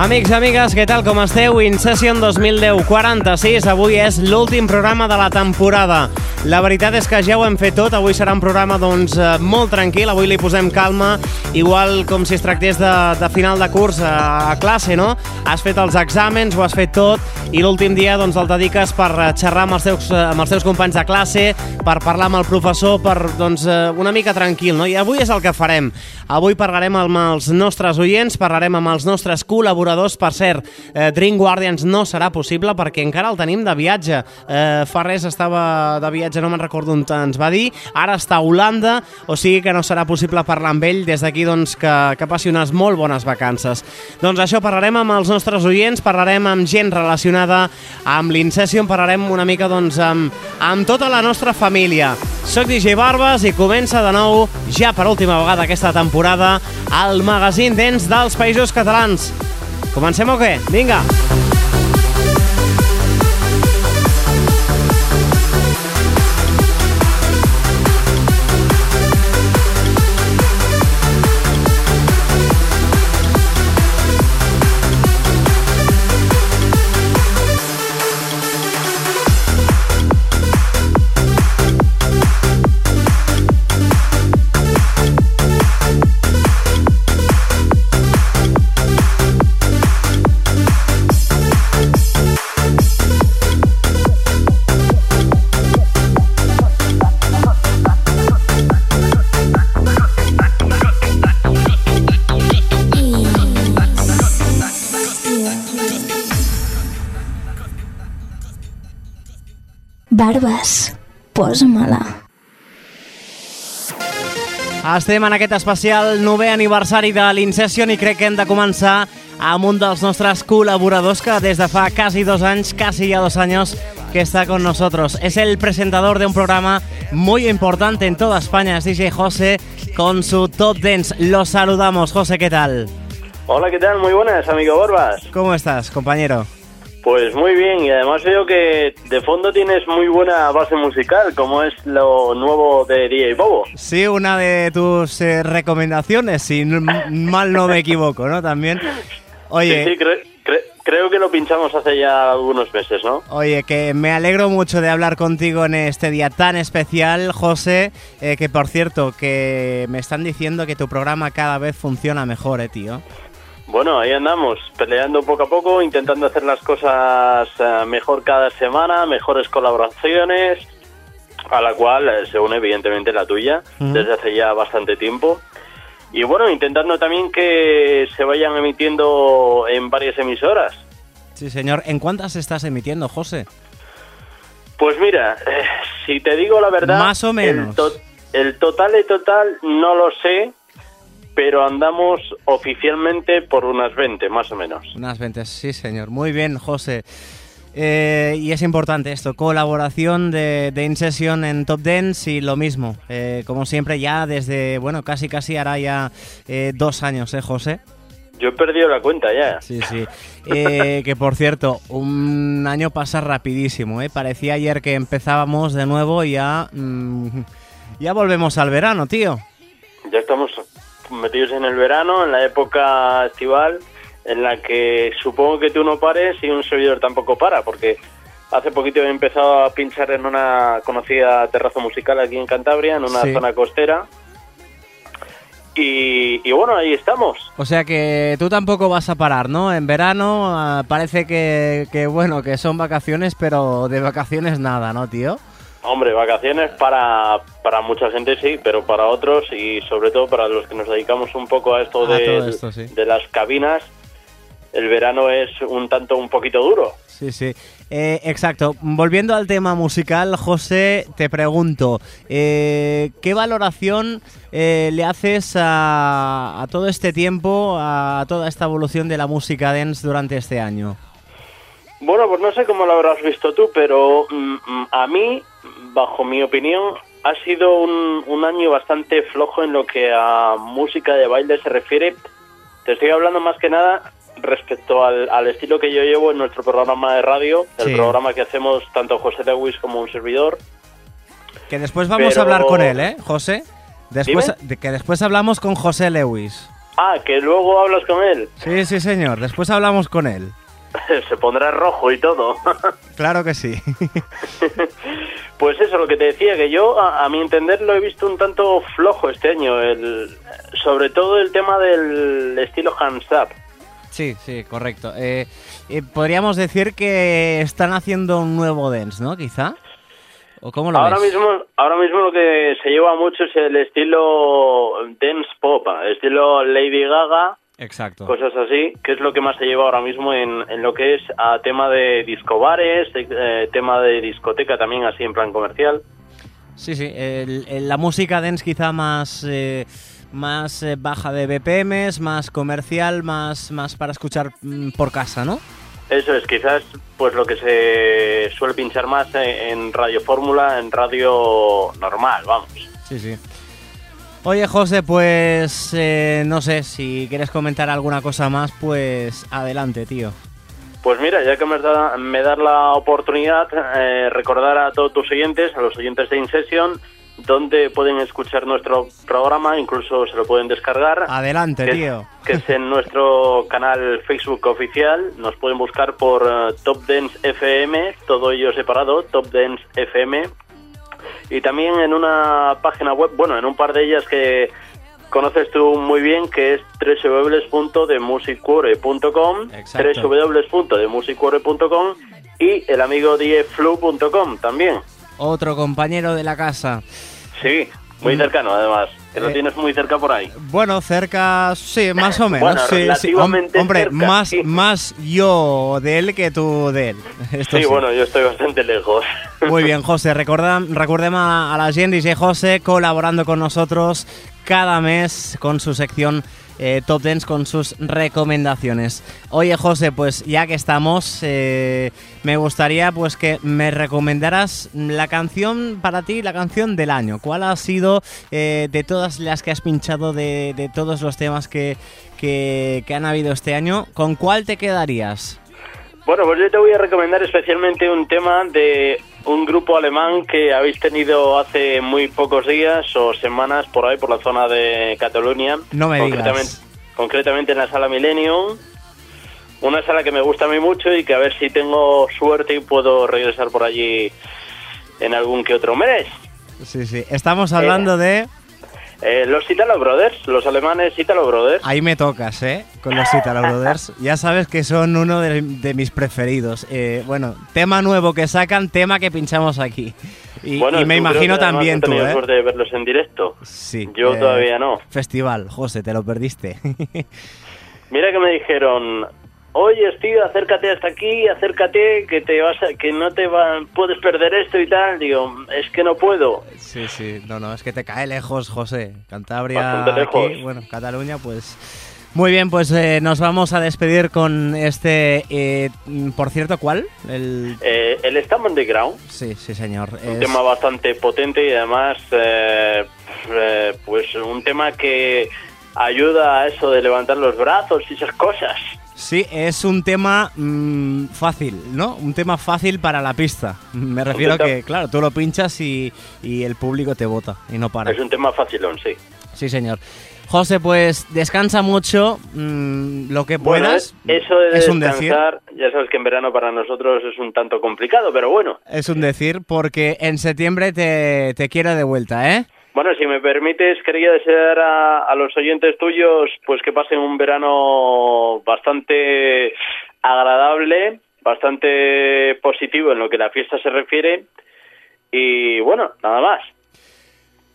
Amics, amigues, què tal, com esteu? Incession 2010 46, avui és l'últim programa de la temporada. La veritat és que ja ho hem fet tot, avui serà un programa doncs, eh, molt tranquil, avui li posem calma, igual com si es tractés de, de final de curs a, a classe, no? Has fet els exàmens, ho has fet tot, i l'últim dia doncs, el dediques per eh, xerrar amb els, teus, eh, amb els teus companys de classe, per parlar amb el professor, per doncs, una mica tranquil, no? I avui és el que farem. Avui parlarem amb els nostres oients, parlarem amb els nostres col·laboradors, per cert, eh, Dream Guardians no serà possible perquè encara el tenim de viatge. Eh, fa res estava de viatge viatge, no me'n recordo on ens va dir, ara està a Holanda, o sigui que no serà possible parlar amb ell, des d'aquí doncs que, que passi unes molt bones vacances. Doncs això, parlarem amb els nostres oients, parlarem amb gent relacionada amb l'Incession, parlarem una mica doncs amb, amb tota la nostra família. Soc DJ Barbas i comença de nou, ja per última vegada aquesta temporada, el magazín dents dels Països Catalans. Comencem o què? Vinga! Vinga! Barbes, posa-me-la. Estem en aquest especial 9è aniversari de l'Incession i crec que hem de començar amb un dels nostres col·laboradors que des de fa quasi dos anys, quasi ya dos anys, que está con nosotros. Es el presentador de un programa muy importante en toda España, es DJ José, con su Top Dance. Los saludamos. José, ¿qué tal? Hola, ¿qué tal? Muy buenas, amigo Borbas. ¿Cómo estás, compañero? Pues muy bien, y además veo que de fondo tienes muy buena base musical, como es lo nuevo de DJ Bobo. Sí, una de tus eh, recomendaciones, si mal no me equivoco, ¿no? También. Oye. Sí, creo que lo pinchamos hace ya algunos meses, ¿no? Oye, que me alegro mucho de hablar contigo en este día tan especial, José, eh, que por cierto, que me están diciendo que tu programa cada vez funciona mejor, eh, tío. Bueno, ahí andamos, peleando poco a poco, intentando hacer las cosas eh, mejor cada semana, mejores colaboraciones, a la cual eh, se une evidentemente la tuya desde hace ya bastante tiempo. Y bueno, intentando también que se vayan emitiendo en varias emisoras. Sí, señor. ¿En cuántas estás emitiendo, José? Pues mira, eh, si te digo la verdad... Más o menos. El, el total de total no lo sé, pero andamos oficialmente por unas 20, más o menos. Unas 20, sí, señor. Muy bien, José. Eh, y es importante esto, colaboración de, de InSession en Top Dance y lo mismo, eh, como siempre ya desde, bueno, casi casi hará ya eh, dos años, ¿eh, José? Yo he perdido la cuenta ya. Sí, sí. que por cierto, un año pasa rapidísimo, ¿eh? Parecía ayer que empezábamos de nuevo y ya, mm, ya volvemos al verano, tío. Ya estamos metidos en el verano, en la época estival, en la que supongo que tú no pares y un servidor tampoco para, porque hace poquito he empezado a pinchar en una conocida terraza musical aquí en Cantabria, en una zona costera. Y, bueno, ahí estamos. O sea que tú tampoco vas a parar, ¿no? En verano ah, parece que, que, bueno, que son vacaciones, pero de vacaciones nada, ¿no, tío? Hombre, vacaciones para, para mucha gente sí, pero para otros y sobre todo para los que nos dedicamos un poco a esto, de, de las cabinas, el verano es un tanto un poquito duro. Sí, sí. Eh, exacto. Volviendo al tema musical, José, te pregunto, eh, ¿qué valoración eh, le haces a, a, todo este tiempo, a toda esta evolución de la música dance durante este año? Bueno, pues no sé cómo lo habrás visto tú, pero mm, mm, a mí bajo mi opinión, ha sido un, año bastante flojo en lo que a música de baile se refiere. Te estoy hablando más que nada respecto al, estilo que yo llevo en nuestro programa de radio, el programa que hacemos tanto José Lewis como un servidor. Que después vamos a hablar con él, ¿eh, José? Después, de que después hablamos con José Lewis. Ah, que luego hablas con él. Sí, sí, señor. Después hablamos con él. Se pondrá rojo y todo. claro que sí. pues eso, lo que te decía, que yo, a, mi entender, lo he visto un tanto flojo este año. El, sobre todo el tema del estilo hands up. Sí, sí, correcto. Eh, eh, podríamos decir que están haciendo un nuevo dance, ¿no? Quizá. ¿O cómo lo ahora mismo, ahora mismo lo que se lleva mucho es el estilo dance pop, estilo Lady Gaga. Exacto. Cosas así, que es lo que más se lleva ahora mismo en, en lo que es a tema de discobares, eh, tema de discoteca también así en plan comercial. Sí, sí, la música dance quizá más más eh, baja de BPMs, más comercial, más, más para escuchar mm, por casa, ¿no? Eso es, quizás pues lo que se suele pinchar más en Radio Fórmula, en radio normal, vamos. Sí, sí. Oye, José, pues eh, no sé, si quieres comentar alguna cosa más, pues adelante, tío. Pues mira, ya que me das me la oportunidad, eh, recordar a todos tus oyentes, a los oyentes de InSession, donde pueden escuchar nuestro programa, incluso se lo pueden descargar. Adelante, tío. que es en nuestro canal Facebook oficial. Nos pueden buscar por eh, Top Dance FM, todo ello separado, Top Dance FM. Y también en una página web, bueno, en un par de ellas que conoces tú muy bien, que es www.demusiccore.com, www.demusiccore.com y el amigo dieflu.com también. Otro compañero de la casa. Sí, muy mm. cercano además. Que lo eh, tienes muy cerca por ahí. Bueno, cerca, sí, más o menos. bueno, sí, hombre, más, más yo de él que tú de él. sí, bueno, yo estoy bastante lejos. Muy bien, José. Recuerda, recordemos a la gente, dice José, colaborando con nosotros cada mes con su sección eh, Top Dance con sus recomendaciones. Oye José, pues ya que estamos, eh, me gustaría pues que me recomendaras la canción para ti, la canción del año. ¿Cuál ha sido eh, de todas las que has pinchado, de, todos los temas que, que, que han habido este año, con cuál te quedarías? Bueno, pues yo te voy a recomendar especialmente un tema de un grupo alemán que habéis tenido hace muy pocos días o semanas por ahí, por la zona de Cataluña. No me concretamente, digas. Concretamente en la sala Millennium. Una sala que me gusta a mí mucho y que a ver si tengo suerte y puedo regresar por allí en algún que otro mes. Sí, sí. Estamos hablando de... Eh, los Italo Brothers, los alemanes Italo Brothers. Ahí me tocas, ¿eh? Con los Italo Brothers. Ya sabes que son uno de, mis preferidos. Eh, bueno, tema nuevo que sacan, tema que pinchamos aquí. Y, bueno, me imagino también tú, ¿eh? suerte de verlos en directo. Sí. Yo eh, todavía no. Festival, José, te lo perdiste. Mira que me dijeron, oye, tío, acércate hasta aquí, acércate, que te vas que no te va, puedes perder esto y tal. Digo, es que no puedo. Sí, sí, no, no, es que te cae lejos, José. Cantabria, aquí, bueno, Cataluña, pues... Muy bien, pues eh, nos vamos a despedir con este, eh, por cierto, ¿cuál? El, eh, el Stam Underground. Sí, sí, señor. Un tema bastante potente y además, eh, pues un tema que ayuda a eso de levantar los brazos y esas cosas. Sí, es un tema mm, fácil, ¿no? Un tema fácil para la pista. Me refiero a que, claro, tú lo pinchas y, el público te vota y no para. Es un tema facilón, sí. Sí, señor. José, pues descansa mucho mm, lo que puedas. eso de es descansar, ya sabes que en verano para nosotros es un tanto complicado, pero bueno. Es un decir, porque en septiembre te, te quiero de vuelta, ¿eh? Bueno, si me permites, quería desear a, los oyentes tuyos pues que pasen un verano bastante agradable, bastante positivo en lo que la fiesta se refiere. Y bueno, nada más.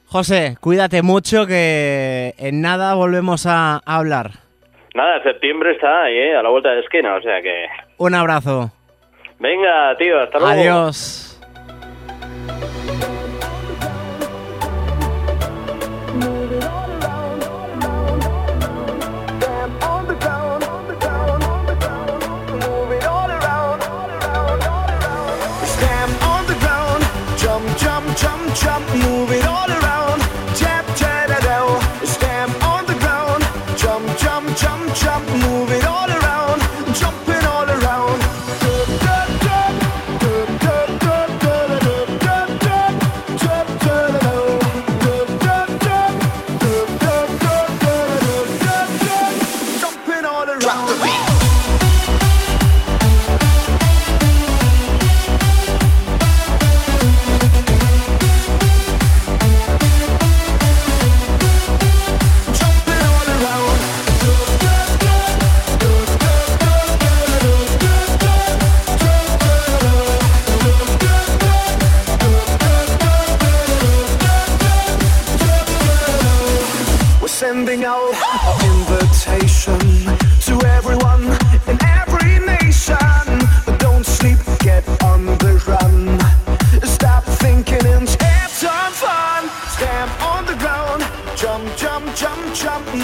José, cuídate mucho que en nada volvemos a, hablar. Nada, septiembre está ahí, ¿eh? a la vuelta de esquina, o sea que... Un abrazo. Venga, tío, hasta luego. Adiós. jump, move it on.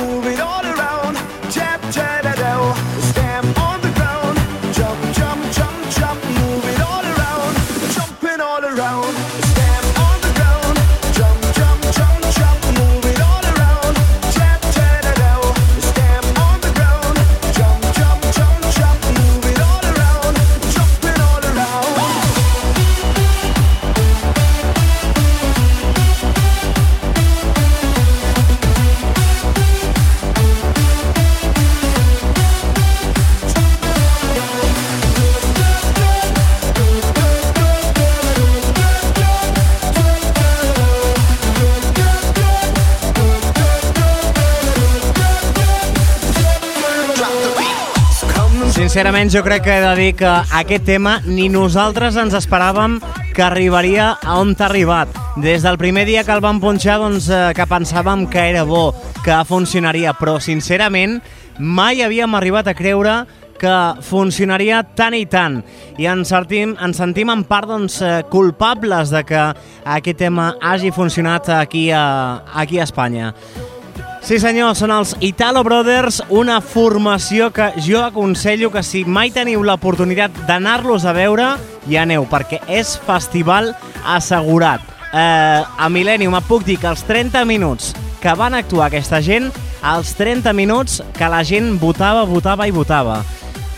Move it all Sincerament, jo crec que he de dir que aquest tema ni nosaltres ens esperàvem que arribaria a on t'ha arribat. Des del primer dia que el vam punxar, doncs, eh, que pensàvem que era bo, que funcionaria, però sincerament mai havíem arribat a creure que funcionaria tant i tant. I ens sentim, ens sentim en part doncs, eh, culpables de que aquest tema hagi funcionat aquí a, aquí a Espanya. Sí senyor, són els Italo Brothers, una formació que jo aconsello que si mai teniu l'oportunitat d'anar-los a veure, hi aneu, perquè és festival assegurat. Eh, a Millennium et puc dir que els 30 minuts que van actuar aquesta gent, els 30 minuts que la gent votava, votava i votava.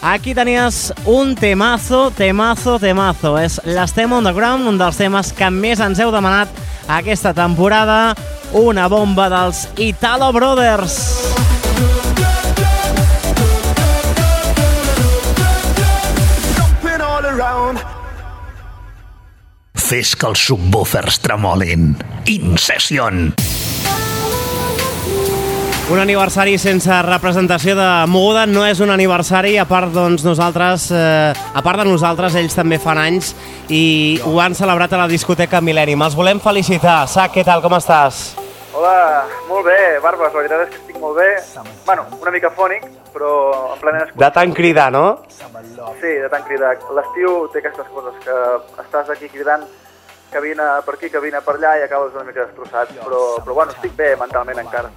Aquí tenies un temazo, temazo, temazo. És l'Estem on the Ground, un dels temes que més ens heu demanat aquesta temporada. Una bomba dels Italo Brothers. Fes que els subwoofers tremolin. Incession. Un aniversari sense representació de Moguda no és un aniversari, a part doncs nosaltres, eh, a part de nosaltres, ells també fan anys i ho han celebrat a la discoteca Millennium. Els volem felicitar. Sac, què tal, com estàs? Hola, molt bé, Barbes, la veritat és que estic molt bé. Bueno, una mica fònic, però en plena De tant cridar, no? Sí, de tant cridar. L'estiu té aquestes coses, que estàs aquí cridant vine per aquí, vine per allà i acabes una mica destrossat. Però, però bueno, estic bé mentalment encara.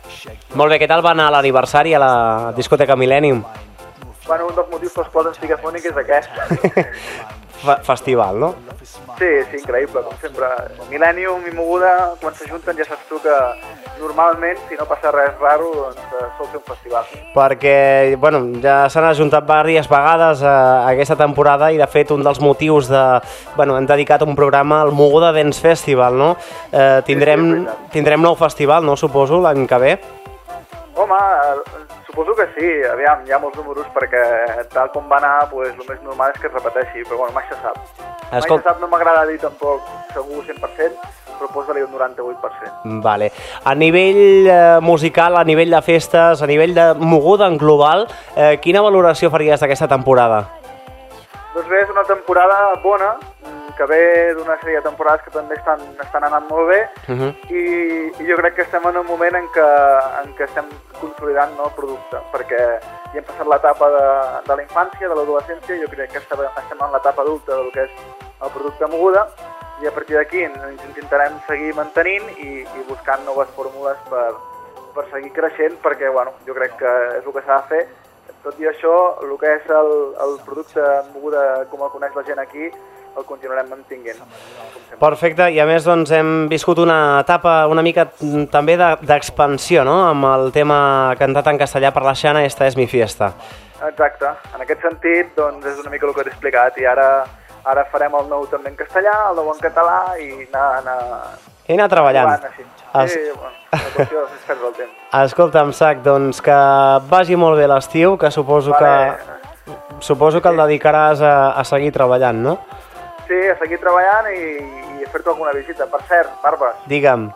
Molt bé, què tal va anar l'aniversari a la discoteca Millennium? Bueno, un dels motius pels quals estic afònic és aquest. Fa Festival, no? Sí, sí, increïble, com sempre. Millennium i Moguda, quan s'ajunten ja saps tu que normalment, si no passa res raro, doncs eh, sol ser un festival. perquè bueno, ja s'han ajuntat diverses vegades a, a aquesta temporada i de fet un dels motius de... Bueno, hem dedicat un programa al Moguda Dance Festival, no? Eh, tindrem, Sí, sí, tindrem nou festival, no? Suposo, l'any que ve. Home, suposo que sí, aviam, hi ha molts números perquè tal com va anar, pues, el més normal és que es repeteixi, però bueno, mai se sap. Mai Escol- se sap, no m'agrada dir tampoc segur 100%, però posa-li un 98%. Vale. A nivell eh, musical, a nivell de festes, a nivell de moguda en global, eh, quina valoració faries d'aquesta temporada? Doncs bé, és una temporada bona, que ve d'una sèrie de temporades que també estan, estan anant molt bé, Uh -huh. i, i jo crec que estem en un moment en què, en què estem consolidant no, el producte, perquè ja hem passat l'etapa de, de la infància, de l'adolescència, jo crec que estem, estem en l'etapa adulta del que és el producte moguda, i a partir d'aquí ens intentarem seguir mantenint i, i buscant noves fórmules per, per seguir creixent, perquè bueno, jo crec que és el que s'ha de fer. Tot i això, el que és el, el producte moguda com el coneix la gent aquí, el continuarem mantinguent. Perfecte, i a més doncs, hem viscut una etapa una mica mm, també de- d'expansió, no?, amb el tema cantat en castellà per la Xana, Esta és mi fiesta. Exacte. En aquest sentit, doncs, és una mica el que t'he explicat i ara ara farem el nou també en castellà, el nou en català i anar, anar He anat treballant. Així. Es- Sí, bueno, la qüestió és perdre el temps. Escolta'm, Sac, doncs que vagi molt bé l'estiu, que suposo Vale. que suposo que el dedicaràs a, a seguir treballant, no? Sí, a seguir treballant i, i a fer-te alguna visita. Per cert, Barbes, Digue'm.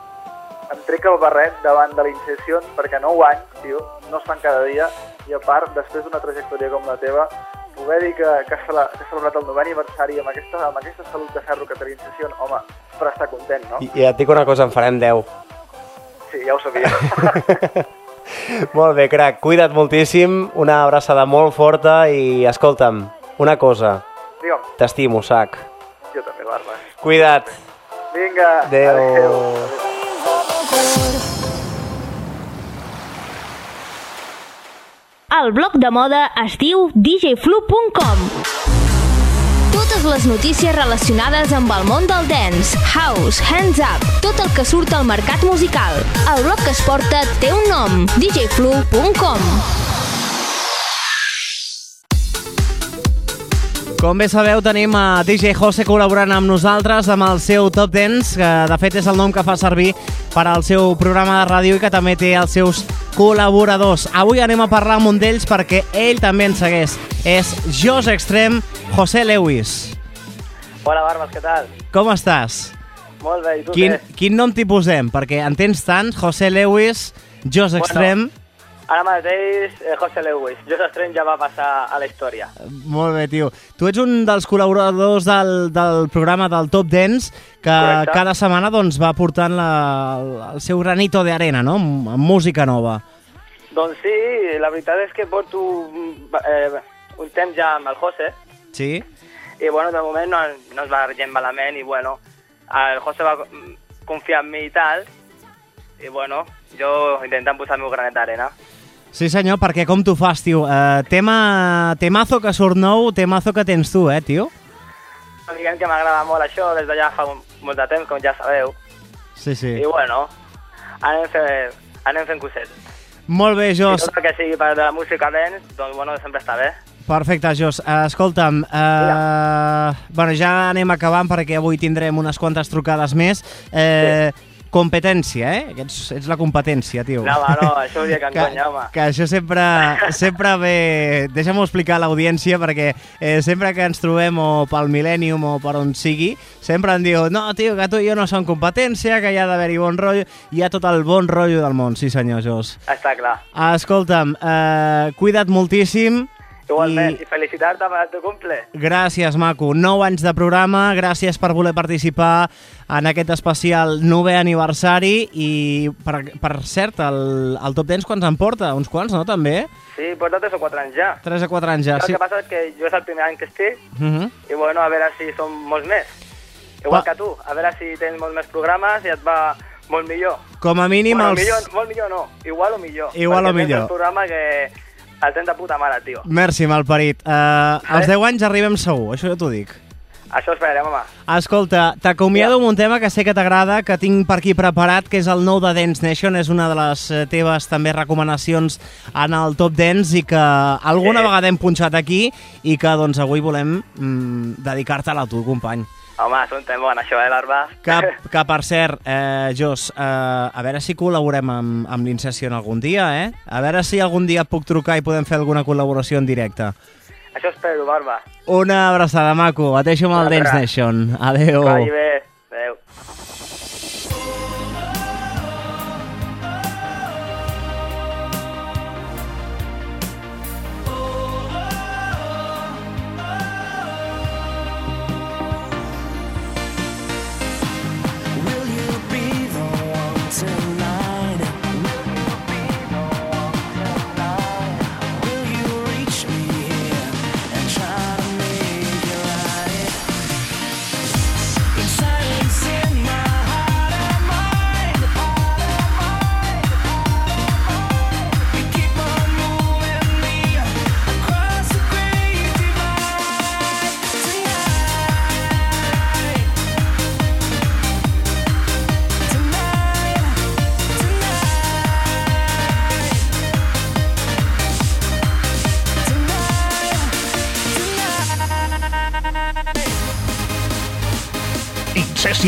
em trec el barret davant de l'Incession perquè 9 anys, tio, no es fan cada dia i a part, després d'una trajectòria com la teva, poder dir que, que, has, que has celebrat el 9è aniversari amb aquesta, amb aquesta salut de ferro que té l'Incession, home, per estar content, no? I, I et dic una cosa, en farem 10. Sí, ja ho sabia. molt bé, crac, cuida't moltíssim, una abraçada molt forta i escolta'm, una cosa, t'estimo, Sac. Jo també, Barbes. Cuida't. Vinga, Adéu. El blog de moda es diu djflu.com. Totes les notícies relacionades amb el món del dance, house, hands up, tot el que surt al mercat musical. El blog que es porta té un nom, djflu.com. Com bé sabeu, tenim a DJ Jose col·laborant amb nosaltres amb el seu Top Dance, que de fet és el nom que fa servir per al seu programa de ràdio i que també té els seus col·laboradors. Avui anem a parlar amb un d'ells perquè ell també ens segueix. És Jos Extrem José Lewis. Hola, Barbas, què tal? Com estàs? Molt bé, i tu Quin, què? quin nom t'hi posem? Perquè en tens tants, José Lewis, Jos Extrem... Ara mateix, eh, José Lewis. José Estreny ja va passar a la història. Molt bé, tio. Tu ets un dels col·laboradors del, del programa del Top Dance que Correcte. cada setmana doncs, va portant la, el seu granito de arena, no? Amb, música nova. Doncs sí, la veritat és que porto eh, un temps ja amb el José Sí? i bueno, de moment no, no es va gent malament i bueno, el José va confiar en mi i tal i bueno, jo intentant posar el meu granet d'arena. Sí, senyor, perquè com tu fas, tio? Uh, tema, temazo que surt nou, temazo que tens tu, eh, tio? Diguem que m'agrada molt això des de ja fa un- molt de temps, com ja sabeu. Sí, sí. I bueno, anem, fer, anem fent cosetes. Molt bé, I Jos. tot el que sigui per de la música dance, doncs bueno, sempre està bé. Perfecte, Jos. Uh, escolta'm, uh, bueno, ja anem acabant perquè avui tindrem unes quantes trucades més. Uh, Competència, eh? Que Ets, ets la competència, tio. No, no, això ho dic en que, conya, home. que això sempre, sempre ve... Deixa'm-ho explicar a l'audiència perquè eh, sempre que ens trobem o pel Millennium o per on sigui, sempre em diu no, tio, que tu i jo no som competència, que hi ha d'haver-hi bon rotllo. Hi ha tot el bon rotllo del món, sí senyor, Jos. Està clar. Escolta'm, eh, cuida't moltíssim. Igualment, I- i, felicitar-te per el teu cumple. Gràcies, maco. 9 anys de programa, gràcies per voler participar en aquest especial 9è aniversari i, per, per cert, el, el Top Dance quants en porta? Uns quants, no, també? Sí, porta 3 o 4 anys ja. 3 a 4 anys ja, El sí. que passa és que jo és el primer any que estic Uh -huh. i bueno, a veure si som molts més. Igual Va. que tu, a veure si tens molts més programes i et va molt millor. Com a mínim bueno, els... millor, molt millor no, igual o millor. Igual o millor. un programa que el tens de puta mare, tio. Merci, malparit. Uh, als Eh? 10 anys arribem segur, això ja t'ho dic. Això esperarem, home. Escolta, t'acomiado amb un tema que sé que t'agrada, que tinc per aquí preparat, que és el nou de Dance Nation, és una de les eh, teves també recomanacions en el Top Dance i que alguna Sí. vegada hem punxat aquí i que doncs avui volem mm, dedicar-te-la a tu, company. Home, és un tema bon, això, eh, l'Arba? Que, que per cert, eh, Jos, eh, a veure si col·laborem amb, amb l'Incession algun dia, eh? A veure si algun dia puc trucar i podem fer alguna col·laboració en directe. això espero, Barba. Una abraçada, maco. Et deixo amb el Dance. Nation. Adéu. Vagi bé. Adéu.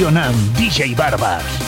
In session amb DJ Barbas.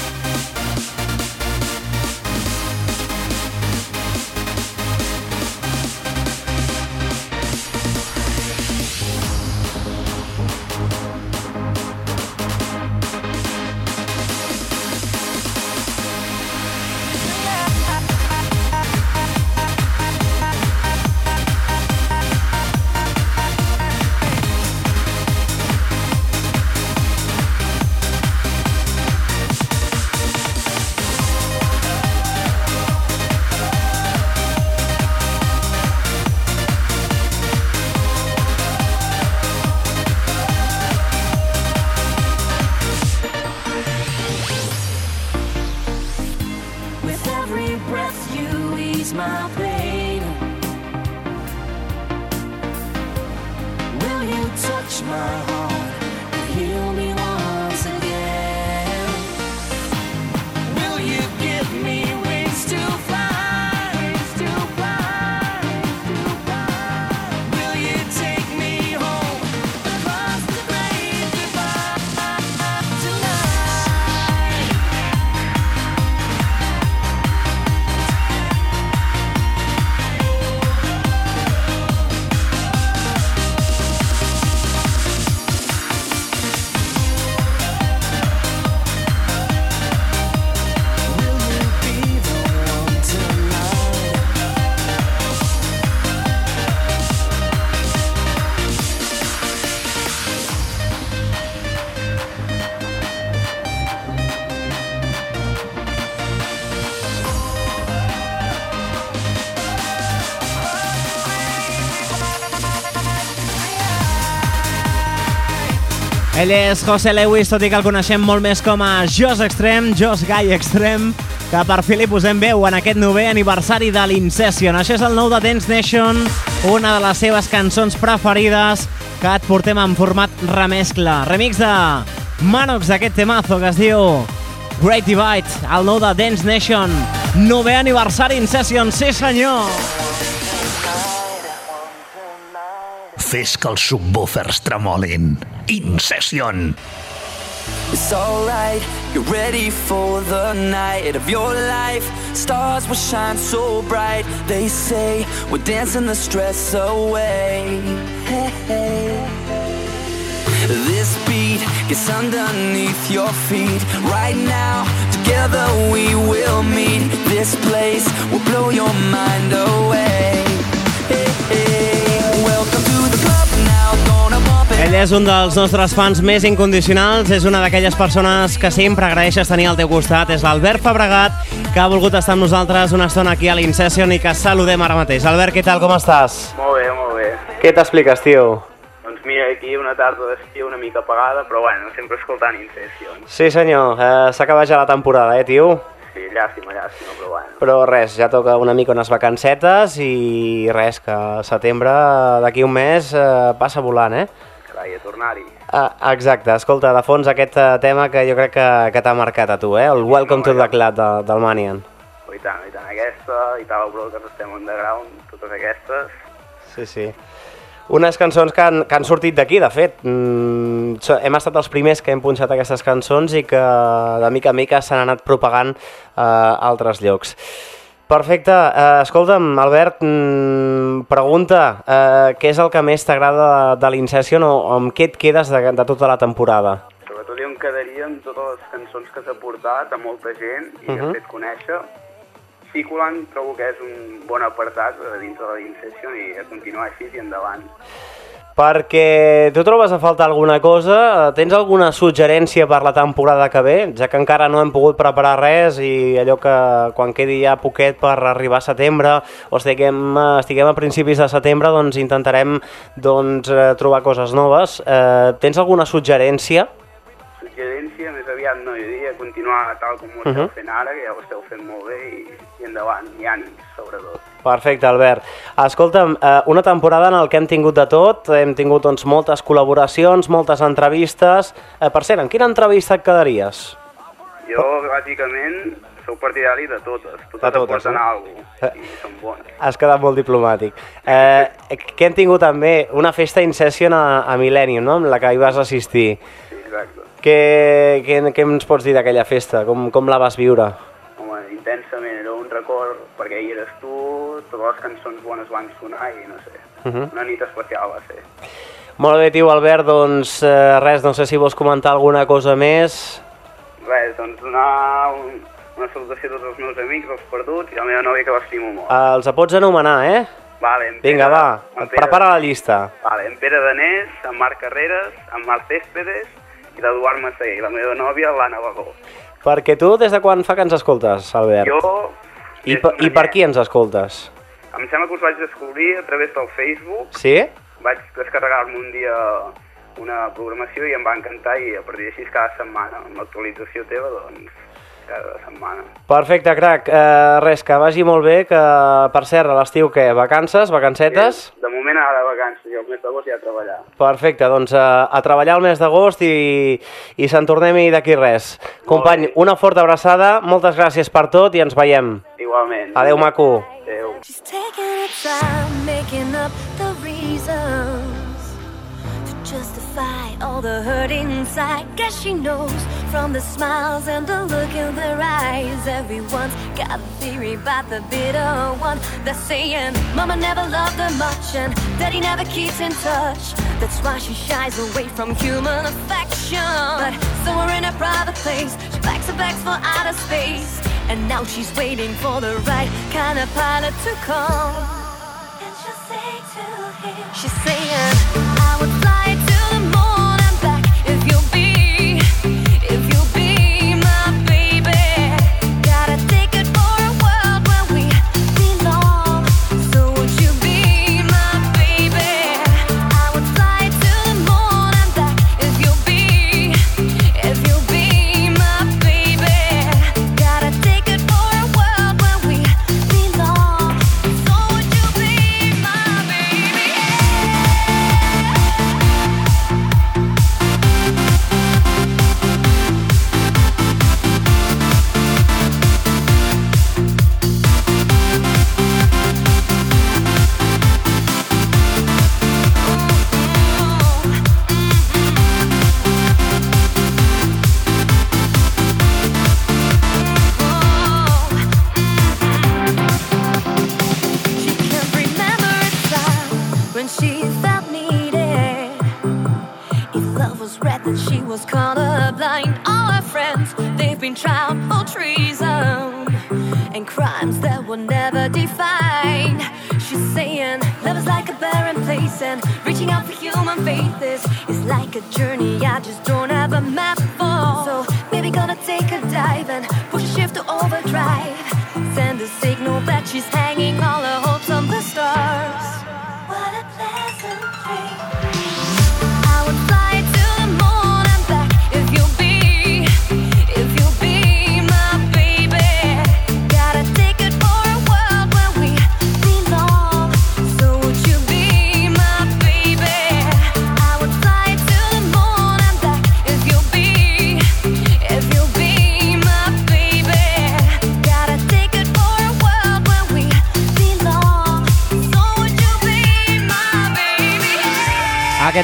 Ell és José Lewis, tot i que el coneixem molt més com a Jos Extrem, Jos Guy Extrem, que per fi li posem veu en aquest novè aniversari de l'Incession. Això és el nou de Dance Nation, una de les seves cançons preferides que et portem en format remescla. Remix de Manox d'aquest temazo que es diu Great Divide, el nou de Dance Nation. Novè aniversari Incession, sí senyor! Fes que els subwoofers tremolin. Incession. It's alright, you're ready for the night of your life. Stars will shine so bright. They say we're dancing the stress away. Hey, hey. This beat gets underneath your feet. Right now, together we will meet. This place will blow your mind away. Hey, Ell és un dels nostres fans més incondicionals, és una d'aquelles persones que sempre agraeixes tenir al teu costat, és l'Albert Fabregat, que ha volgut estar amb nosaltres una estona aquí a l'Incession i que saludem ara mateix. Albert, què tal, com estàs? Molt bé, molt bé. Què t'expliques, tio? Doncs mira, aquí una tarda d'estiu una mica apagada, però bueno, sempre escoltant Incessions. Sí, senyor, eh, s'ha acabat ja la temporada, eh, tio? Sí, llàstima, llàstima, però bueno. Però res, ja toca una mica unes vacancetes i res, que setembre d'aquí un mes eh, passa volant, eh? Carai, a tornar-hi. Ah, exacte, escolta, de fons aquest eh, tema que jo crec que, que t'ha marcat a tu, eh? El Welcome to the Club de, del Manian. Oh, I tant, i tant, aquesta, Italo Brokers, estem underground, totes aquestes. Sí, sí. Unes cançons que han, que han sortit d'aquí, de fet. Mm, hem estat els primers que hem punxat aquestes cançons i que de mica en mica s'han anat propagant eh, a altres llocs. Perfecte. Eh, escolta'm, Albert, mm, pregunta, eh, què és el que més t'agrada de, de l'Incession o amb què et quedes de, de tota la temporada? Sobretot jo em quedaria amb totes les cançons que s'ha portat a molta gent i uh Mhm. -huh. fet conèixer. Sequelant trobo que és un bon apartat a dins de la Incession i a continuar així i endavant. Perquè tu trobes a faltar alguna cosa? Eh, Tens alguna suggerència per la temporada que ve? Ja que encara no hem pogut preparar res i allò que quan quedi ja poquet per arribar a setembre o estiguem, eh, estiguem a principis de setembre doncs intentarem doncs, eh, trobar coses noves. Eh, tens alguna suggerència? Suggerència, més aviat no, jo diria continuar tal com ho esteu Mhm. fent ara, que ja ho esteu fent molt bé i, i endavant, i ànims. Perfecte, Albert. Escolta'm, eh, una temporada en el que hem tingut de tot, hem tingut doncs, moltes col·laboracions, moltes entrevistes. Eh, per cert, en quina entrevista et quedaries? Jo, bàsicament, sou partidari de totes, totes, De totes, aporten eh? alguna cosa, i són bones. Has quedat molt diplomàtic. Eh, que hem tingut també una festa Incession a, a Millennium, no? amb la que hi vas assistir. Sí, exacte. Què, què, què ens pots dir d'aquella festa? Com, com la vas viure? Home, intensament, era un record, perquè hi eres tu, totes les cançons bones van sonar i no sé, Uh -huh. una nit especial va ser. Molt bé, tio Albert, doncs eh, res, no sé si vols comentar alguna cosa més. Res, doncs donar un, una salutació a tots els meus amics, els perduts, i a la meva nòvia que l'estimo molt. Eh, els pots anomenar, eh? Vale, en Vinga, Pere- va, Pere- prepara la llista. Vale, en Pere Danés, en Marc Carreras, en Marc Céspedes i l'Eduard Massaguer, i la meva nòvia, l'Anna Bagó. Perquè tu des de quan fa que ens escoltes, Albert? Jo... I, I per qui ens escoltes? Em sembla que us vaig descobrir a través del Facebook. Sí? Vaig descarregar-me un dia una programació i em va encantar i a partir d'així cada setmana amb l'actualització teva doncs cada setmana. Perfecte, crac. Uh, res, que vagi molt bé, que per cert, a l'estiu què? Vacances, vacancetes? De moment ara de vacances i el mes d'agost ja a treballar. Perfecte, doncs uh, a treballar el mes d'agost i, i se'n tornem-hi d'aquí res. Company, una forta abraçada, moltes gràcies per tot i ens veiem. Igualment. Adeu, maco. She's taking her time making up the reasons to justify all the hurt inside. Guess she knows from the smiles and the look in their eyes. Everyone's got a theory about the bitter one. They're saying Mama never loved her much and Daddy never keeps in touch. That's why she shies away from human affection. But somewhere in a private place, she packs her bags for outer space. And now she's waiting for the right kind of pilot to come. And she'll say to him, She's saying, I would fly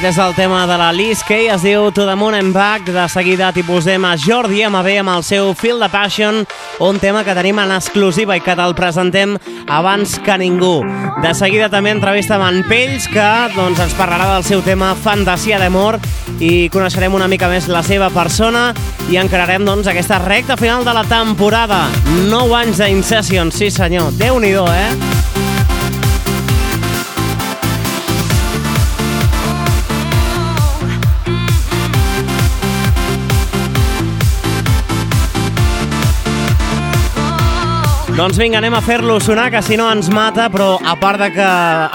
Aquest és el tema de la Liz Kay, es diu To the Moon and Back. De seguida t'hi posem a Jordi MB amb el seu Feel the Passion, un tema que tenim en exclusiva i que te'l presentem abans que ningú. De seguida també entrevista amb en Pells, que doncs, ens parlarà del seu tema Fantasia d'amor i coneixerem una mica més la seva persona i encararem doncs, aquesta recta final de la temporada. 9 anys d'Incession, sí senyor. Déu-n'hi-do, eh? Doncs vinga, anem a fer-lo sonar, que si no ens mata, però a part de que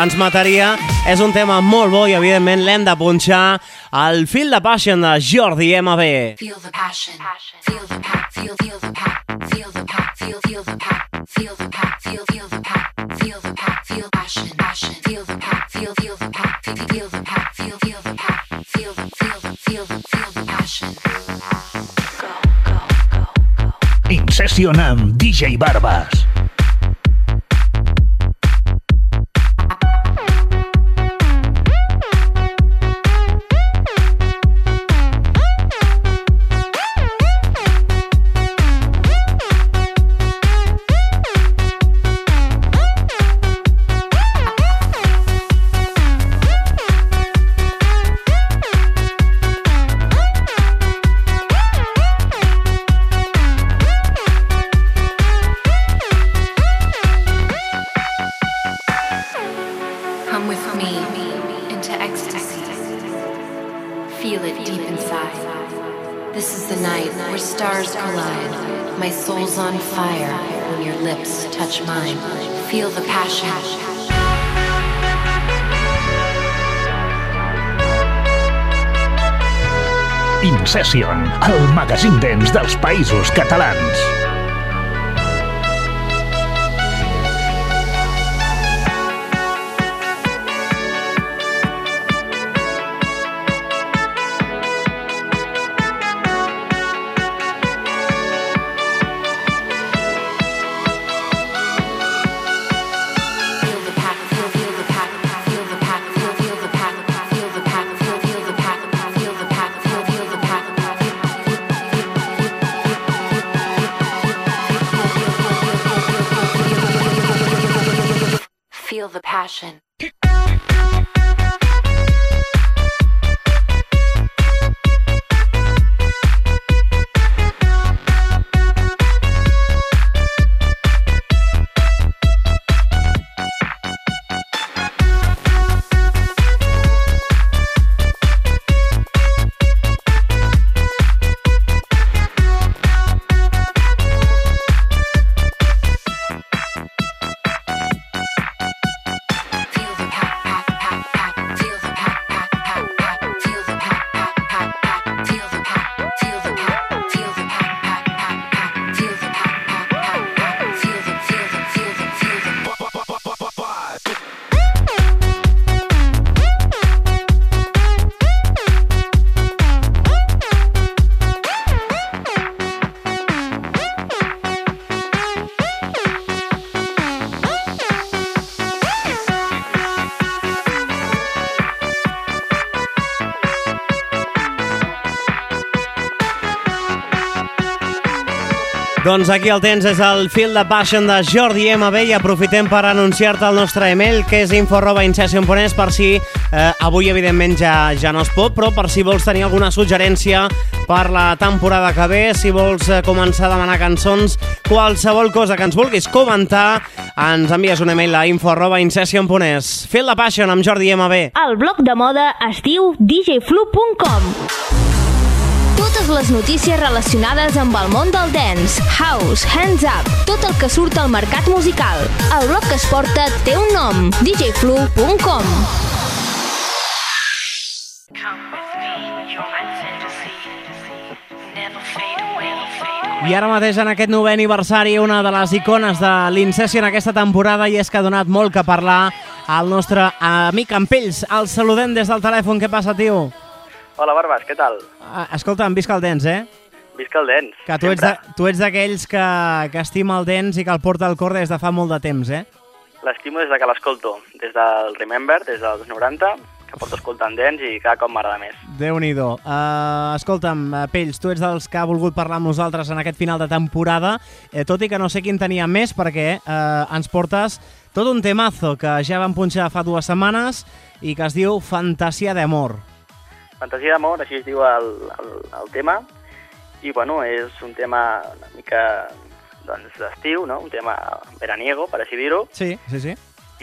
ens mataria, és un tema molt bo i evidentment l'hem de punxar al Feel the Passion de Jordi MB. Feel the passion. Feel the pack. Feel the pack. Feel the pack. Feel the pack. Feel the pack. Feel the pack. Feel the pack. Feel. Feel the pack. Feel the pack. Feel the pack. Feel the pack. Feel feel the passion. Incession amb DJ Barbas. Fire when your lips touch mine. Feel the passion. Incession, el magazín dents dels països catalans. The passion. Doncs aquí el tens, és el fil de passion de Jordi MB i aprofitem per anunciar-te el nostre email, que és info arroba incession.es, per si eh, avui evidentment ja, ja no es pot, però per si vols tenir alguna suggerència per la temporada que ve, si vols eh, començar a demanar cançons, qualsevol cosa que ens vulguis comentar, ens envies un email a info arroba incession.es. Fil de passion amb Jordi MB. El blog de moda es diu djflu.com. Totes les notícies relacionades amb el món del dance, house, hands up, tot el que surt al mercat musical. El blog que es porta té un nom, djflu.com. I ara mateix en aquest novè aniversari una de les icones de l'Incession aquesta temporada i és que ha donat molt que parlar al nostre amic Campells. El saludem des del telèfon. Què passa, tio? Hola, Barbas, què tal? Ah, Escolta, em visca el dents, eh? Visca el dents. Que tu ets, de, tu ets d'aquells que, que estima el dents i que el porta al cor des de fa molt de temps, eh? L'estimo des de que l'escolto, des del Remember, des dels 90, que porto escoltant dents i cada cop m'agrada més. Déu-n'hi-do. Uh, escolta'm, uh, Pells, tu ets dels que ha volgut parlar amb nosaltres en aquest final de temporada, eh, tot i que no sé quin tenia més, perquè uh, ens portes tot un temazo que ja vam punxar fa dues setmanes i que es diu Fantasia d'amor. Fantasia d'amor, així es diu el, el, el tema, i bueno, és un tema una mica doncs, d'estiu, no? un tema veraniego, per així dir-ho, Sí, sí, sí.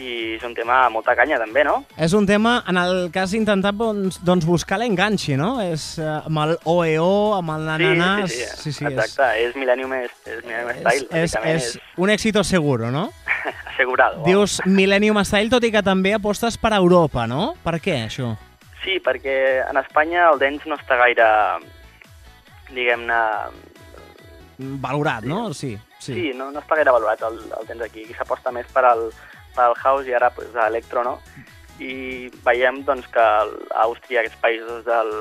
i és un tema molta canya també, no? És un tema en el que has intentat doncs, doncs buscar l'enganxi, no? És uh, amb el OEO, amb el nananàs... sí, sí, sí, sí, sí, exacte, és, Millennium, és, és Millennium és, Style, és, és, és un èxito seguro, no? és assegurado. Dius Millennium Style, tot i que també apostes per Europa, no? Per què, això? Sí, perquè en Espanya el dents no està gaire, diguem-ne... Valorat, no? Sí, sí. Sí, no, no està gaire valorat el, el dents aquí. Aquí s'aposta més per al, per al house i ara pues, a electro, no? I veiem doncs, que a Àustria, aquests països del,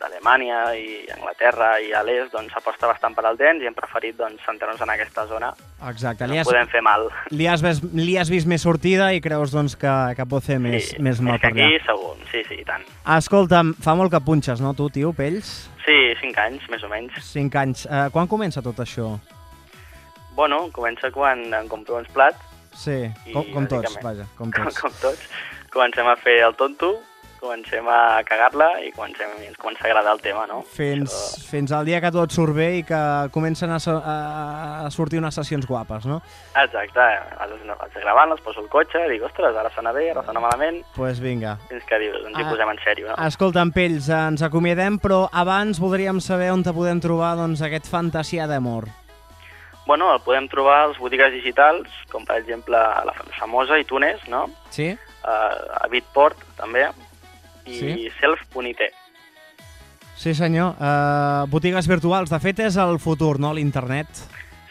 d'Alemanya i Anglaterra i a l'est doncs, s'aposta bastant per al dents i hem preferit doncs, centrar-nos en aquesta zona. Exacte. No Li has, podem fer mal. li, has ves, li has vist més sortida i creus doncs, que, que pot fer més, sí, més mal per que aquí allà. segur, sí, sí, i tant. Escolta'm, fa molt que punxes, no, tu, tio, Pells? Sí, cinc anys, més o menys. Cinc anys. Uh, quan comença tot això? Bueno, comença quan em compro uns plats, Sí, com, com tots, vaja, com com, tots. com tots. Comencem a fer el tonto, comencem a cagar-la i comencem, ens comença a agradar el tema, no? Fins, fins al dia que tot surt bé i que comencen a, so- a, a sortir unes sessions guapes, no? Exacte, els, els gravant, els poso al cotxe, dic, ostres, ara sona bé, ara sona malament, Doncs pues vinga. fins que dius, ens hi Ah. posem en sèrio, no? Escolta'm, Pells, ens acomiadem, però abans voldríem saber on te podem trobar doncs, aquest fantasia d'amor. Bueno, el podem trobar als botigues digitals, com per exemple a la famosa iTunes, no? Sí? Uh, a Bitport, també, i Sí. Self.it. Sí, senyor. Uh, botigues virtuals, de fet, és el futur, no?, l'internet.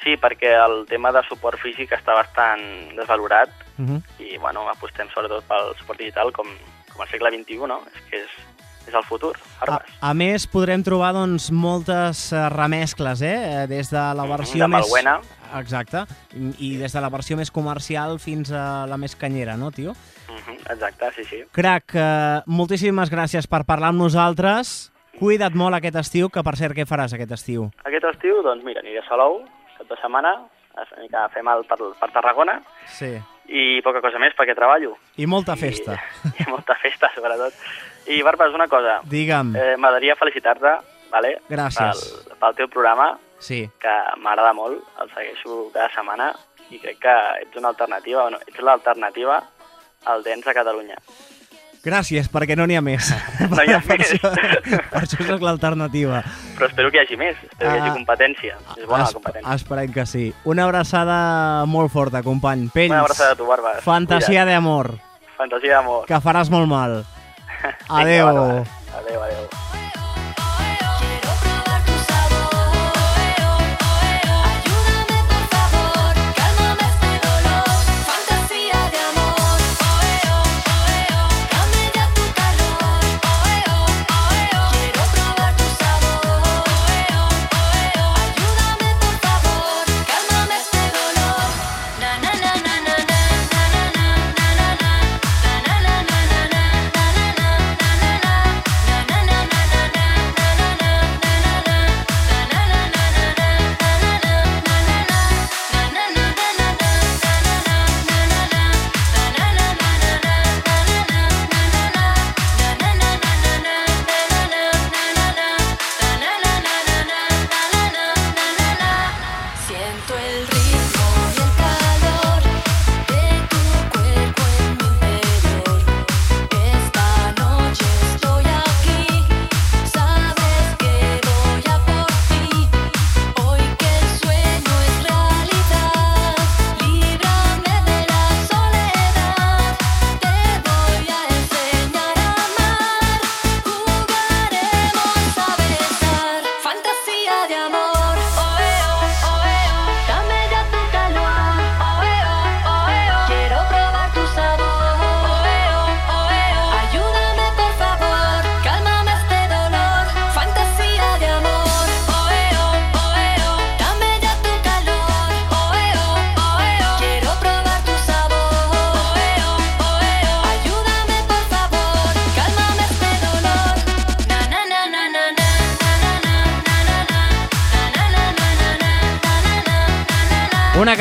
Sí, perquè el tema de suport físic està bastant desvalorat Uh -huh. i bueno, apostem sobretot pel suport digital com, com al segle XXI, no? És que és, és el futur. A, a més, podrem trobar doncs, moltes eh, remescles, eh? Des de la versió de més... Malbuena. Exacte. I, I des de la versió més comercial fins a la més canyera, no, tio? Mhm, Exacte, sí, sí. Crac, eh, moltíssimes gràcies per parlar amb nosaltres. Cuida't molt aquest estiu, que per cert, què faràs aquest estiu? Aquest estiu, doncs mira, aniré a Salou, cap de setmana, una mica fer mal per, per Tarragona, Sí. i poca cosa més perquè treballo. I molta festa. I molta festa, sobretot. I, Barbas, una cosa. Digue'm. Eh, M'agradaria felicitar-te, vale? Gràcies. Pel, pel teu programa, Sí. que m'agrada molt, el segueixo cada setmana, i crec que ets una alternativa, bueno, ets l'alternativa al dents a Catalunya. Gràcies, perquè no n'hi ha més. No hi ha per, més. Això, per això sóc l'alternativa. Però espero que hi hagi més, espero que hi Ah, hagi competència. És bona la Es- competència. Esperem que sí. Una abraçada molt forta, company. Pells. Una abraçada a tu, Barbas. Fantasia d'amor, Fantasia d'amor. que faràs molt mal. Adeu. Barbas. Adeu, adeu.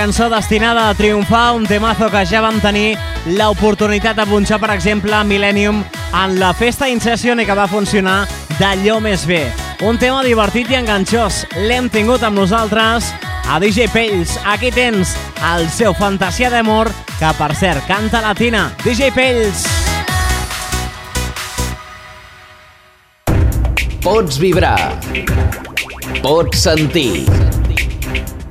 Cançó destinada a triomfar, un temazo que ja vam tenir l'oportunitat de punxar, per exemple, a Millennium en la festa In Session i que va funcionar d'allò més bé. Un tema divertit i enganxós. L'hem tingut amb nosaltres a DJ Pells. Aquí tens el seu Fantasia d'amor, que per cert canta latina. DJ Pells! Pots vibrar. Pots sentir.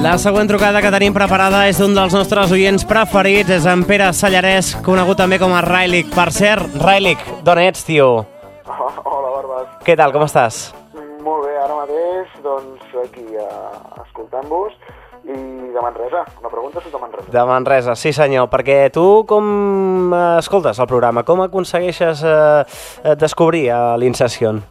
La següent trucada que tenim preparada és d'un dels nostres oients preferits, és en Pere Sallarès, conegut també com a Railic. Per cert, Railic, d'on ets, tio? Hola, Barbas. Què tal, com estàs? Molt bé, ara mateix, doncs, aquí, uh, escoltant-vos, i de Manresa. Una pregunta és de Manresa. De Manresa, sí senyor, perquè tu com eh, escoltes el programa? Com aconsegueixes eh, eh, descobrir l'Incession?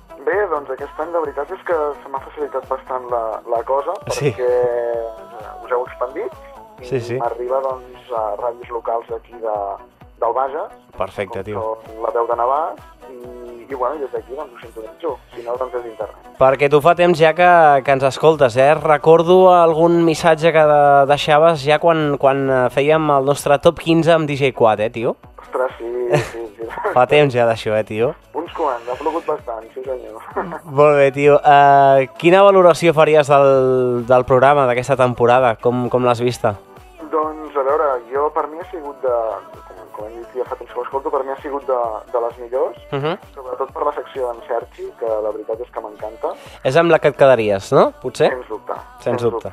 Doncs aquest any la veritat és que se m'ha facilitat bastant la, la cosa, Sí. perquè eh, us heu expandit, i Sí, sí. m'arriba doncs, a ràdios locals d'aquí de, del Bages, Perfecte, tio. la veu de Navàs, i, i bueno, des d'aquí doncs ho sintonitzo, si no doncs és internet. Perquè tu fa temps ja que, que ens escoltes, eh? Recordo algun missatge que de, deixaves ja quan, quan eh, fèiem el nostre top 15 amb DJ Quad, eh, tio? Ostres, sí, sí, sí. Fa temps ja d'això, eh, tio? Uns quants, ha plogut bastant, senyor. Molt bé, tio. Uh, quina valoració faries del, del programa d'aquesta temporada? Com, com l'has vista? Doncs, a veure, jo per mi ha sigut de... Com, com hem dit ja fa temps que ho escolto, per mi ha sigut de, de les millors, Uh -huh. sobretot per la secció d'en Sergi, que la veritat és que m'encanta. És amb la que et quedaries, no? Potser? Sens dubte. Sens dubte.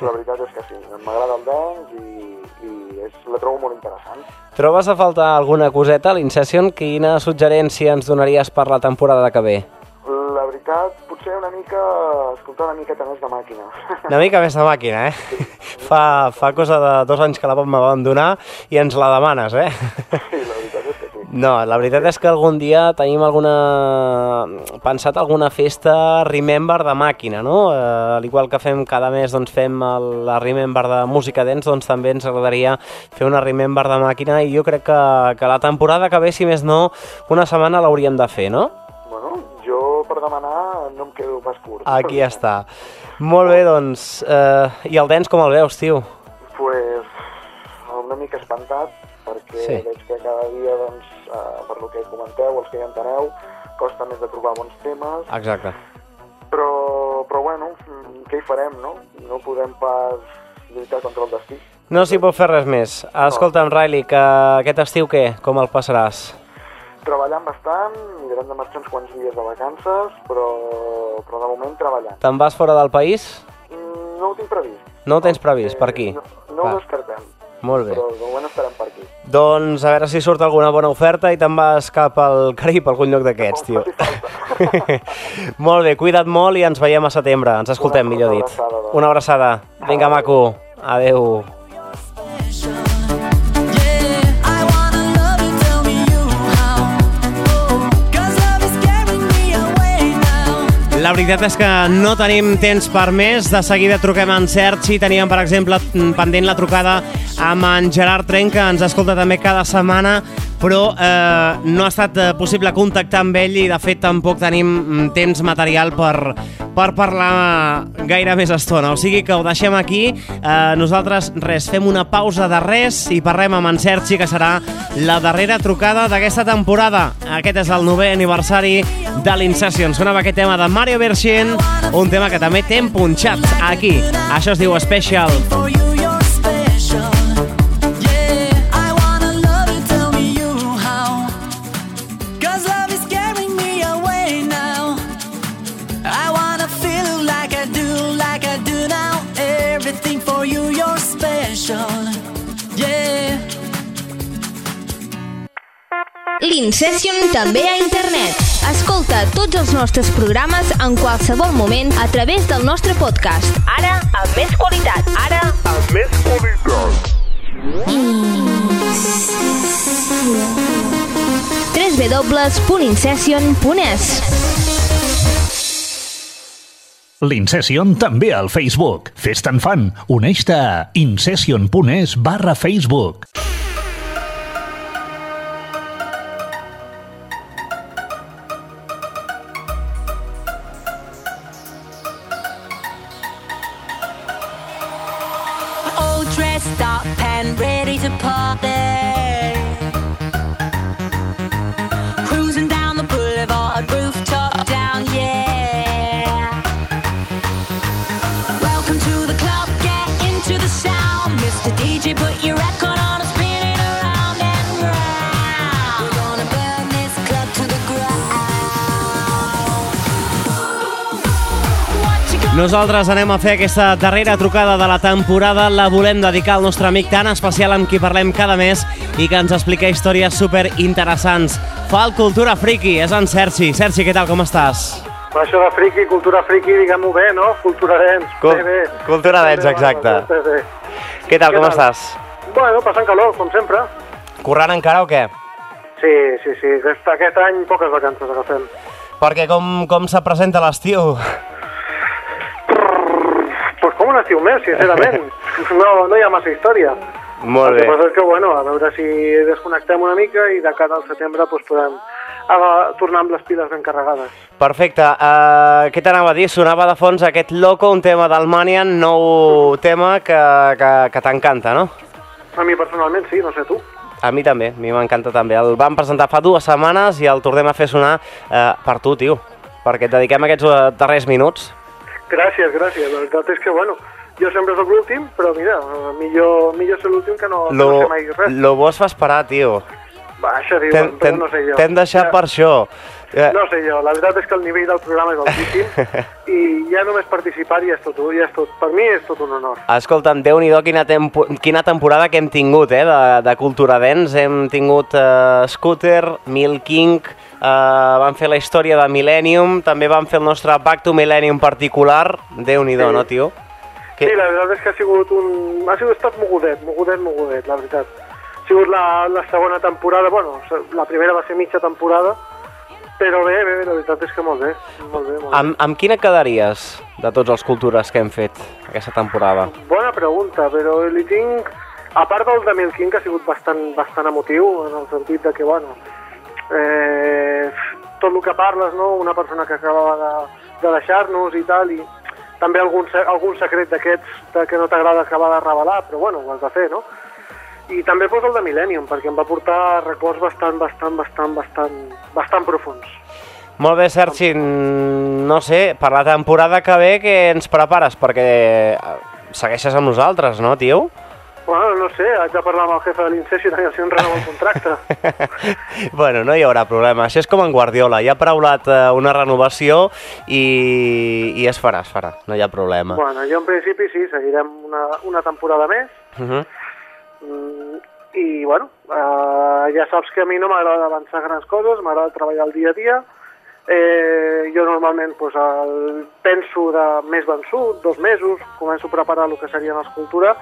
La veritat és que sí, m'agrada el dance i, i és, la trobo molt interessant. Trobes a faltar alguna coseta a l'Incession? Quina suggerència ens donaries per la temporada que ve? Veritat, potser una mica, escoltar una miqueta més de màquina. Una mica més de màquina, eh? Fa, fa cosa de dos anys que la vam abandonar i ens la demanes, eh? Sí, la veritat és que sí. No, la veritat és que algun dia tenim alguna... pensat alguna festa Remember de màquina, no? Eh, al igual que fem cada mes, doncs fem el, la Remember de música dance, doncs també ens agradaria fer una Remember de màquina i jo crec que, que la temporada que ve, si més no, una setmana l'hauríem de fer, no? Per demanar no em quedo pas curt. Aquí està. Molt bé, doncs, eh, i el dance com el veus, tio? Pues una mica espantat, perquè Sí. veig que cada dia, doncs, eh, per lo que comenteu, els que ja enteneu, costa més de trobar bons temes, Exacte. però, però bueno, què hi farem, no? No podem pas lluitar contra el destí. No s'hi pot fer res més. Escolta'm, Riley, que aquest estiu què? Com el passaràs? Treballant bastant, mirarem de marxar uns quants dies de vacances, però, però de moment treballant. Te'n vas fora del país? Mm, No ho tinc previst. No ho tens previst, per aquí? No, no Va. ho descartem, Molt bé. però de moment estarem per aquí. Doncs a veure si surt alguna bona oferta i te'n vas cap al Carib, a algun lloc d'aquests, tio. molt bé, cuida't molt i ens veiem a setembre. Ens escoltem, millor dit. Una abraçada. Vinga, maco. Adeu. La veritat és que no tenim temps per més. De seguida truquem en Sergi. Teníem, per exemple, pendent la trucada amb en Gerard Trenc, que ens escolta també cada setmana, però eh, no ha estat eh, possible contactar amb ell i, de fet, tampoc tenim mm, temps material per, per parlar gaire més estona. O sigui que ho deixem aquí. Eh, nosaltres, res, fem una pausa de res i parlem amb en Sergi, que serà la darrera trucada d'aquesta temporada. Aquest és el novè aniversari de l'Incession. Sonava aquest tema de Mario Bersin, un tema que també t'hem punxat aquí. Això es diu Special. Cause L'Incession també a internet. Escolta tots els nostres programes en qualsevol moment a través del nostre podcast. Ara, amb més qualitat. Ara, amb més qualitat. www.incession.es L'Incession també al Facebook. Fes-te'n fan. Uneix-te a incession.es barra Facebook. Nosaltres anem a fer aquesta darrera trucada de la temporada. La volem dedicar al nostre amic tan especial amb qui parlem cada mes i que ens explica històries super interessants. Fa el Cultura Friki, és en Sergi. Sergi, què tal, com estàs? Però això de friki, cultura friki, diguem-ho bé, no? Cultura dents. Cul- bé, bé. cultura bé, exacte. Bé, bé. Què tal, Què com tal? estàs? Bueno, passant calor, com sempre. Currant encara o què? Sí, sí, sí. Aquest, aquest any poques vacances agafem. Perquè com, com se presenta l'estiu? Un estiu més, sincerament. No, no hi ha massa història. Molt El bé. que passa és que, bueno, a veure si desconnectem una mica i de cara al setembre pues, podem aga- tornar amb les piles ben carregades. Perfecte. Uh, què t'anava a dir? Sonava de fons aquest Loco, un tema del Manian, nou tema que, que, que t'encanta, no? A mi personalment sí, no sé tu. A mi també, a mi m'encanta també. El vam presentar fa dues setmanes i el tornem a fer sonar eh, per tu, tio. perquè et dediquem aquests eh, darrers minuts. Gràcies, gràcies. La veritat és que, bueno, jo sempre sóc l'últim, però mira, millor, millor ser l'últim que no, que no Lo, ser mai res. lo bo es fa esperar, tio. Va, això diuen, però no sé jo. t'hem deixat Ja- per això. Eh, No sé jo, la veritat és que el nivell del programa és altíssim i ja només participar ja és tot, ja és tot, per mi és tot un honor. Escolta'm, Déu-n'hi-do quina, tempo quina temporada que hem tingut eh, de, de Cultura Dents. Hem tingut eh, Scooter, Mil King, eh, van fer la història de Millennium, també van fer el nostre Back to Millennium particular. Déu-n'hi-do, Sí. no, tio? Sí, la veritat és que ha sigut un... ha sigut estat mogudet, mogudet, mogudet, la veritat. Ha sigut la, la segona temporada, bueno, la primera va ser mitja temporada, però bé, bé, la veritat és que molt bé, molt bé, molt bé. Amb, amb quina quedaries de tots els cultures que hem fet aquesta temporada? Bona pregunta, però li tinc... A part del de Milking, que ha sigut bastant, bastant emotiu, en el sentit de que, bueno, eh, tot el que parles, no?, una persona que acabava de, de deixar-nos i tal, i també algun, algun secret d'aquests que no t'agrada acabar de revelar, però bueno, ho has de fer, no? I també pues, el de Millennium, perquè em va portar records bastant, bastant, bastant, bastant, bastant profuns. Molt bé, Sergi, no sé, per la temporada que ve què ens prepares? Perquè eh, segueixes amb nosaltres, no, tio? Bueno, no sé, haig de parlar amb el jefe de l'Incession i si em renova el contracte. bueno, no hi haurà problema. Això és com en Guardiola. Ja ha paraulat eh, una renovació i, i es farà, es farà. No hi ha problema. Bueno, jo en principi sí, seguirem una, una temporada més Uh -huh. mm, i bueno, eh, ja saps que a mi no m'agrada avançar grans coses, m'agrada treballar el dia a dia. Eh, jo normalment pues, el, penso de més vençut, dos mesos, començo a preparar el que seria l'escultura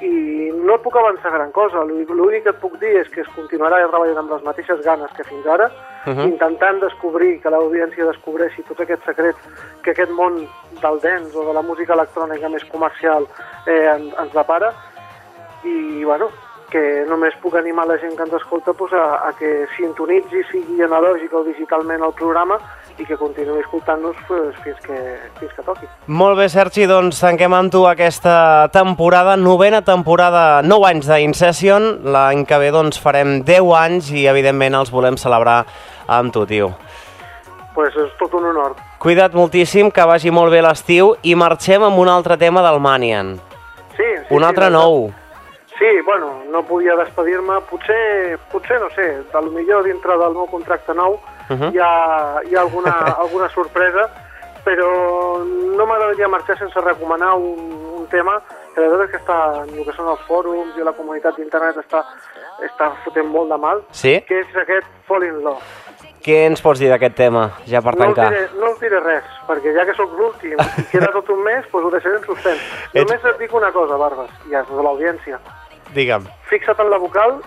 i no puc avançar gran cosa. L'únic que et puc dir és que es continuarà treballant amb les mateixes ganes que fins ara, Mhm. intentant descobrir, que l'audiència descobreixi tots aquests secrets que aquest món del dance o de la música electrònica més comercial eh, en, ens depara i bueno, que només puc animar la gent que ens escolta pues, a, a que sintonitzi, sigui analògic o digitalment el programa i que continuï escoltant-nos pues, fins, que, fins que toqui. Molt bé, Sergi, doncs tanquem amb tu aquesta temporada, novena temporada, 9 anys d'Incession. L'any que ve doncs, farem 10 anys i, evidentment, els volem celebrar amb tu, tio. Pues és tot un honor. Cuida't moltíssim, que vagi molt bé l'estiu i marxem amb un altre tema del Manian. Sí, sí, Un sí, altre la- nou. Sí, bueno, no podia despedir-me. Potser, potser, no sé, de lo millor dintre del meu contracte nou Uh -huh. hi ha, hi ha alguna, alguna sorpresa, però no m'agradaria marxar sense recomanar un, un tema que la veritat que està en el que són els fòrums i la comunitat d'internet està, està fotent molt de mal, Sí? que és aquest Fall in Love. Què ens pots dir d'aquest tema, ja per No us, tancar? diré, no us diré res, perquè ja que sóc l'últim i queda tot un mes, doncs ho deixaré en suspens. Només et dic una cosa, Barbes, i a de l'audiència. Digue'm. Fixa't en la vocal,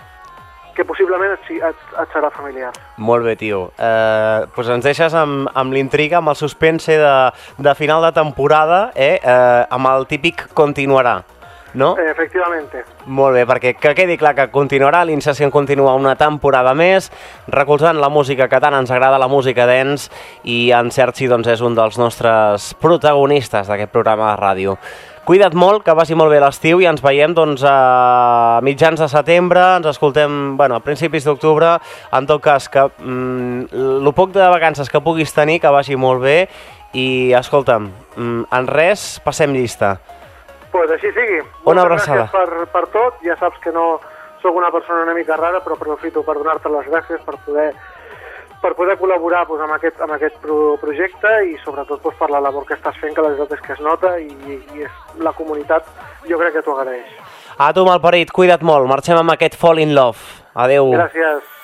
que possiblement et, et, et serà familiar. Molt bé, tio. Eh, doncs ens deixes amb, amb l'intriga, amb el suspense de, de final de temporada, eh, eh, amb el típic continuarà, no? Eh, efectivament. Molt bé, perquè que quedi clar que continuarà, l'Incession continua una temporada més, recolzant la música que tant ens agrada, la música dance, i en Sergi doncs, és un dels nostres protagonistes d'aquest programa de ràdio. Cuida't molt, que vagi molt bé l'estiu i ens veiem doncs, a mitjans de setembre, ens escoltem bueno, a principis d'octubre, en tot cas que mm, el poc de vacances que puguis tenir, que vagi molt bé i escolta'm, mm, en res, passem llista. Pues així sigui. Una Moltes abraçada. gràcies per, per tot. Ja saps que no sóc una persona una mica rara, però aprofito per donar-te les gràcies per poder per poder col·laborar pues, amb aquest, amb aquest pro projecte i sobretot pues, per la labor que estàs fent, que la veritat és que es nota i, i és, la comunitat jo crec que t'ho agraeix. A tu, malparit, cuida't molt. Marxem amb aquest Fall in Love. Adeu. Gràcies.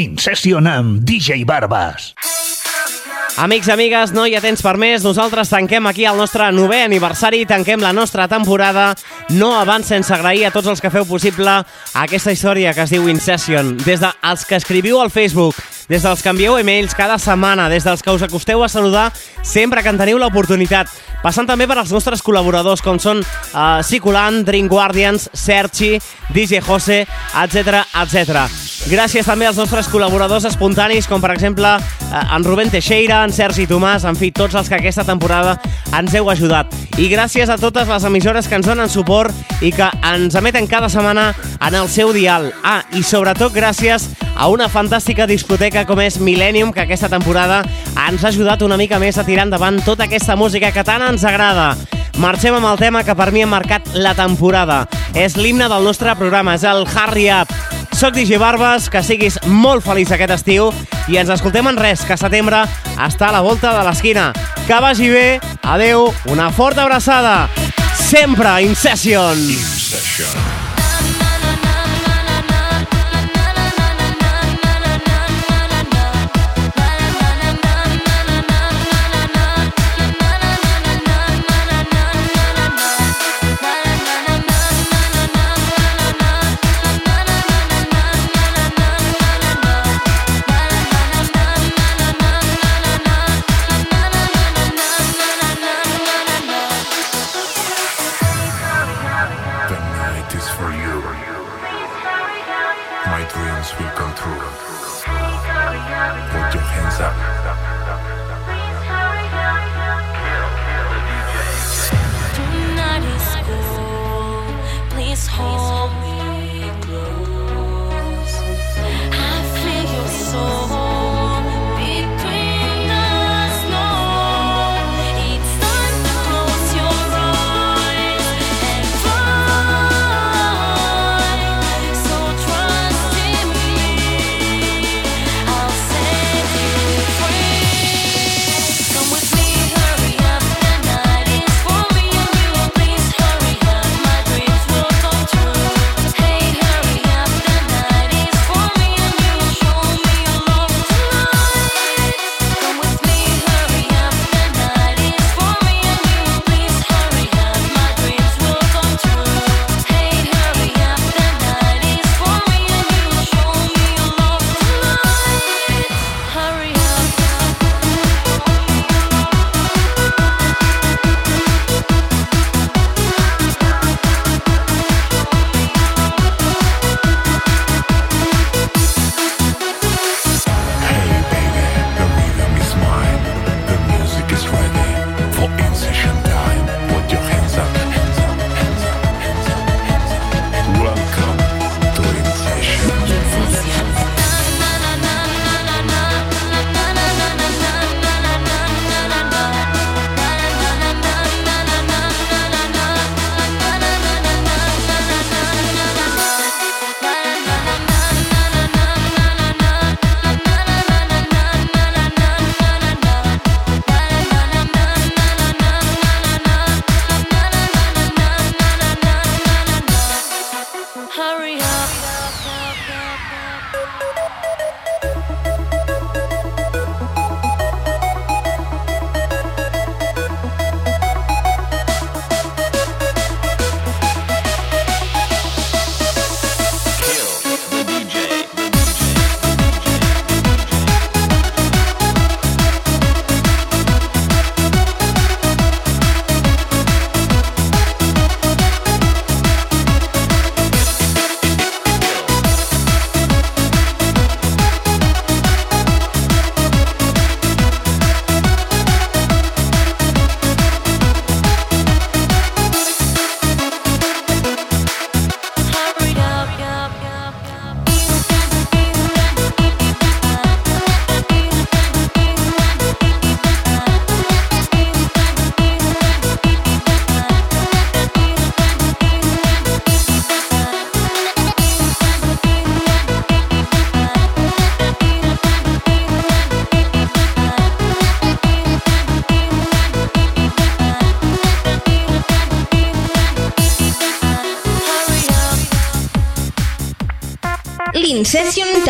Incession amb DJ Barbas. Amics, amigues, no hi ha temps per més. Nosaltres tanquem aquí el nostre novè aniversari, tanquem la nostra temporada, no abans sense agrair a tots els que feu possible aquesta història que es diu Incession. Des dels que escriviu al Facebook, des dels que envieu emails cada setmana, des dels que us acosteu a saludar sempre que en teniu l'oportunitat, passant també per als nostres col·laboradors, com són uh, Ciculant, Dream Guardians, Sergi, DJ Jose, etc etc. Gràcies també als nostres col·laboradors espontanis, com per exemple eh, en Rubén Teixeira, en Sergi Tomàs, en fi, tots els que aquesta temporada ens heu ajudat. I gràcies a totes les emissores que ens donen suport i que ens emeten cada setmana en el seu dial. Ah, i sobretot gràcies a una fantàstica discoteca com és Millennium, que aquesta temporada ens ha ajudat una mica més a tirar endavant tota aquesta música que tant ens agrada. Marxem amb el tema que per mi ha marcat la temporada. És l'himne del nostre programa, és el Harry Up. Soc DJ Barbas, que siguis molt feliç aquest estiu i ens escoltem en res, que setembre està a la volta de l'esquina. Que vagi bé, adeu, una forta abraçada. Sempre In Session. experience we go through.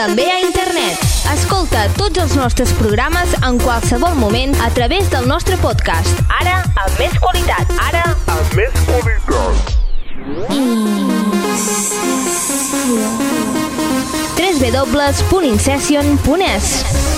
També a internet. Escolta tots els nostres programes en qualsevol moment a través del nostre podcast. Ara, amb més qualitat. Ara, amb més qualitat. www.incession.es